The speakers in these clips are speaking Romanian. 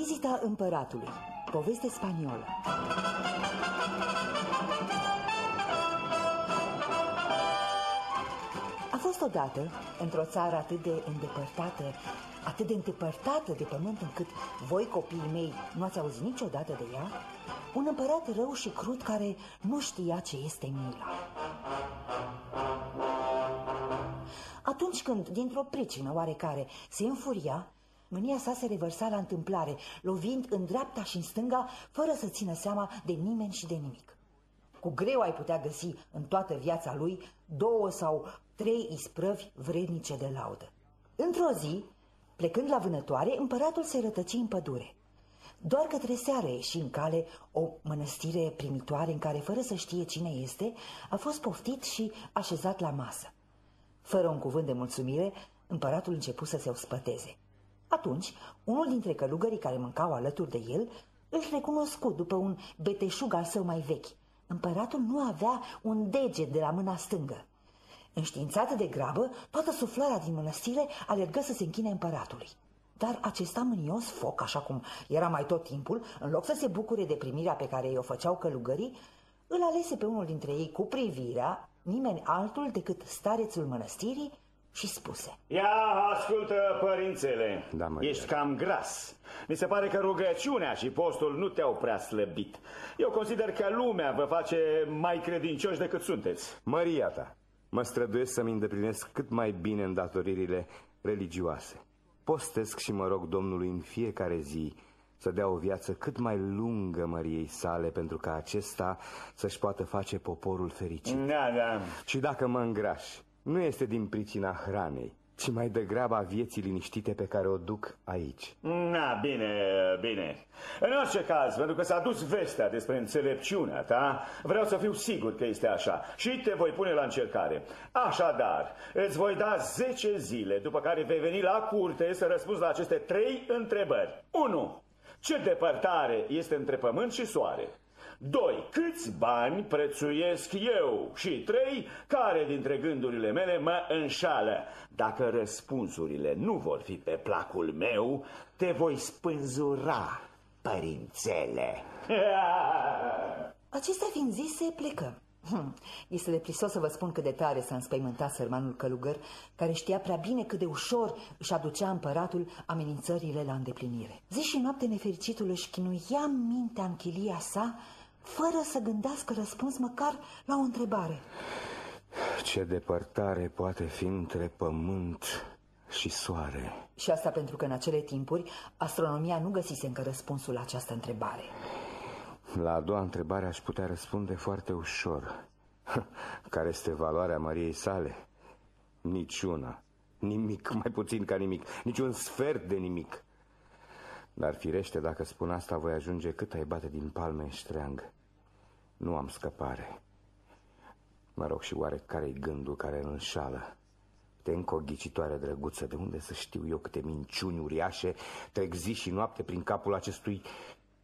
Vizita împăratului. Poveste spaniolă. A fost odată, într-o țară atât de îndepărtată, atât de îndepărtată de pământ încât voi, copiii mei, nu ați auzit niciodată de ea, un împărat rău și crud care nu știa ce este mila. Atunci când, dintr-o pricină oarecare, se înfuria, Mânia sa se revărsa la întâmplare, lovind în dreapta și în stânga, fără să țină seama de nimeni și de nimic. Cu greu ai putea găsi în toată viața lui două sau trei isprăvi vrednice de laudă. Într-o zi, plecând la vânătoare, împăratul se rătăci în pădure. Doar către seară ieși în cale o mănăstire primitoare în care, fără să știe cine este, a fost poftit și așezat la masă. Fără un cuvânt de mulțumire, împăratul începu să se ospăteze. Atunci, unul dintre călugării care mâncau alături de el îl recunoscut după un beteșug al său mai vechi. Împăratul nu avea un deget de la mâna stângă. Înștiințată de grabă, toată suflarea din mănăstire alergă să se închine împăratului. Dar acesta mânios foc, așa cum era mai tot timpul, în loc să se bucure de primirea pe care i-o făceau călugării, îl alese pe unul dintre ei cu privirea, nimeni altul decât starețul mănăstirii, și spuse Ia, ascultă, părințele, da, ești cam gras. Mi se pare că rugăciunea și postul nu te-au prea slăbit. Eu consider că lumea vă face mai credincioși decât sunteți. Maria ta, mă străduiesc să-mi îndeplinesc cât mai bine îndatoririle religioase. Postesc și mă rog Domnului în fiecare zi să dea o viață cât mai lungă Măriei sale pentru ca acesta să-și poată face poporul fericit. Da, da. Și dacă mă îngraș, nu este din pricina hranei, ci mai degrabă a vieții liniștite pe care o duc aici. Na, bine, bine. În orice caz, pentru că s-a dus vestea despre înțelepciunea ta, vreau să fiu sigur că este așa și te voi pune la încercare. Așadar, îți voi da 10 zile, după care vei veni la curte să răspunzi la aceste trei întrebări. 1. Ce depărtare este între pământ și soare? 2. Câți bani prețuiesc eu? Și 3. Care dintre gândurile mele mă înșală? Dacă răspunsurile nu vor fi pe placul meu, te voi spânzura, părințele. Acestea fiind zise, plecă. Hm, este deprisos să vă spun cât de tare s-a înspăimântat sărmanul călugăr, care știa prea bine cât de ușor își aducea împăratul amenințările la îndeplinire. Zi și noapte nefericitul își chinuia mintea în chilia sa fără să gândească răspuns măcar la o întrebare. Ce depărtare poate fi între pământ și soare? Și asta pentru că în acele timpuri astronomia nu găsise încă răspunsul la această întrebare. La a doua întrebare aș putea răspunde foarte ușor. Care este valoarea Mariei sale? Niciuna. Nimic, mai puțin ca nimic. Niciun sfert de nimic. Dar firește, dacă spun asta, voi ajunge cât ai bate din palme în ștreang. Nu am scăpare. Mă rog, și oare care-i gândul care îl înșală? Te încoghicitoare drăguță, de unde să știu eu câte minciuni uriașe trec zi și noapte prin capul acestui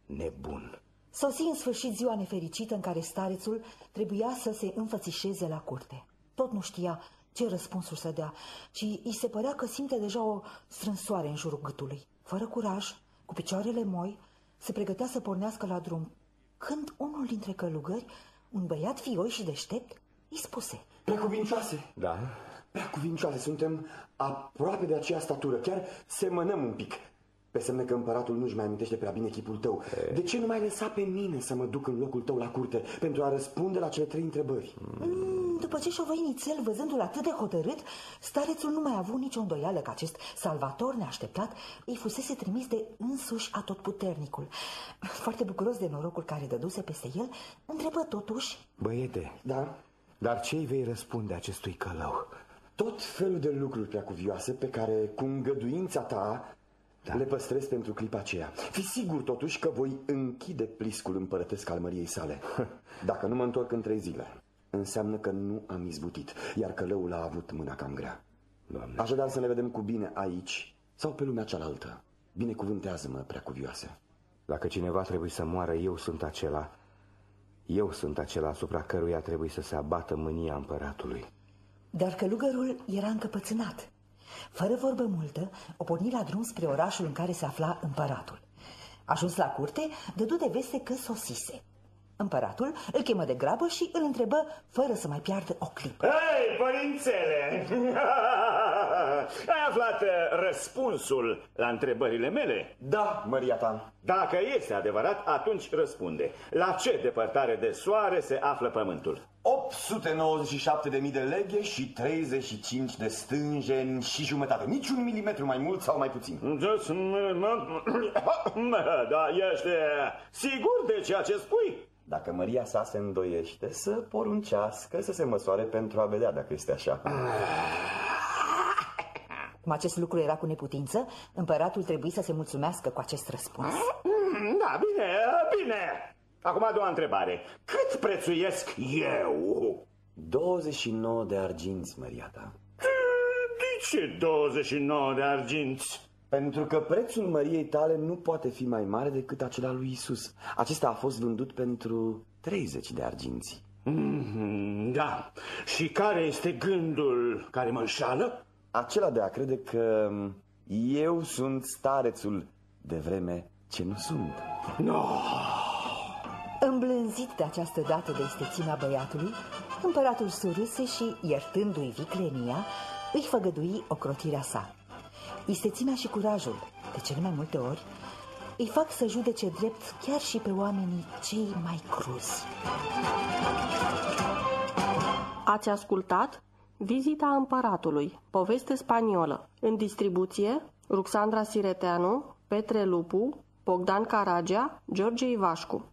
nebun? Sosi în sfârșit ziua nefericită în care starețul trebuia să se înfățișeze la curte. Tot nu știa ce răspunsuri să dea și îi se părea că simte deja o strânsoare în jurul gâtului. Fără curaj, cu picioarele moi, se pregătea să pornească la drum, când unul dintre călugări, un băiat fioi și deștept, îi spuse Precuvincioase! Da? Precuvincioase, suntem aproape de aceea statură, chiar semănăm un pic. Pe semne că împăratul nu-și mai amintește prea bine chipul tău. E... De ce nu mai lăsa pe mine să mă duc în locul tău la curte pentru a răspunde la cele trei întrebări? Mm, după ce șovăi nițel, văzându-l atât de hotărât, starețul nu mai a avut nicio îndoială că acest salvator neașteptat îi fusese trimis de însuși atotputernicul. Foarte bucuros de norocul care dăduse peste el, întrebă totuși... Băiete, da? dar ce-i vei răspunde acestui călău? Tot felul de lucruri prea cuvioase pe care, cu îngăduința ta, da. Le păstrez pentru clipa aceea. Fi sigur totuși că voi închide pliscul împărătesc al măriei sale. Dacă nu mă întorc în trei zile, înseamnă că nu am izbutit, iar călăul a avut mâna cam grea. Doamne. Așadar să ne vedem cu bine aici sau pe lumea cealaltă. Binecuvântează-mă, prea cuvioase. Dacă cineva trebuie să moară, eu sunt acela. Eu sunt acela asupra căruia trebuie să se abată mânia împăratului. Dar călugărul era încăpățânat. Fără vorbă multă, o porni la drum spre orașul în care se afla împăratul. Ajuns la curte, dădu de veste că sosise. Împăratul îl chemă de grabă și îl întrebă fără să mai piardă o clipă. Hei, părințele! Ai aflat uh, răspunsul la întrebările mele? Da, măria ta. Dacă este adevărat, atunci răspunde. La ce depărtare de soare se află pământul? 897.000 de leghe și 35 de stânjeni și jumătate. Nici un milimetru mai mult sau mai puțin. Da, ești sigur de ceea ce spui? Dacă Maria sa se îndoiește, să poruncească să se măsoare pentru a vedea dacă este așa. Cum acest lucru era cu neputință, împăratul trebuie să se mulțumească cu acest răspuns. Da, bine, bine. Acum a doua întrebare. Cât prețuiesc eu? 29 de arginți, Maria ta. De ce 29 de arginți? Pentru că prețul măriei tale nu poate fi mai mare decât acela lui Isus. Acesta a fost vândut pentru 30 de arginți. Mm, da. Și care este gândul care mă înșală? Acela de a crede că eu sunt starețul de vreme ce nu sunt. No. Îmblânzit de această dată de istețimea băiatului, împăratul surâse și, iertându-i viclenia, îi făgădui ocrotirea sa. Istețimea și curajul, de cele mai multe ori, îi fac să judece drept chiar și pe oamenii cei mai cruzi. Ați ascultat Vizita împăratului, poveste spaniolă, în distribuție Ruxandra Sireteanu, Petre Lupu, Bogdan Caragea, George Ivașcu.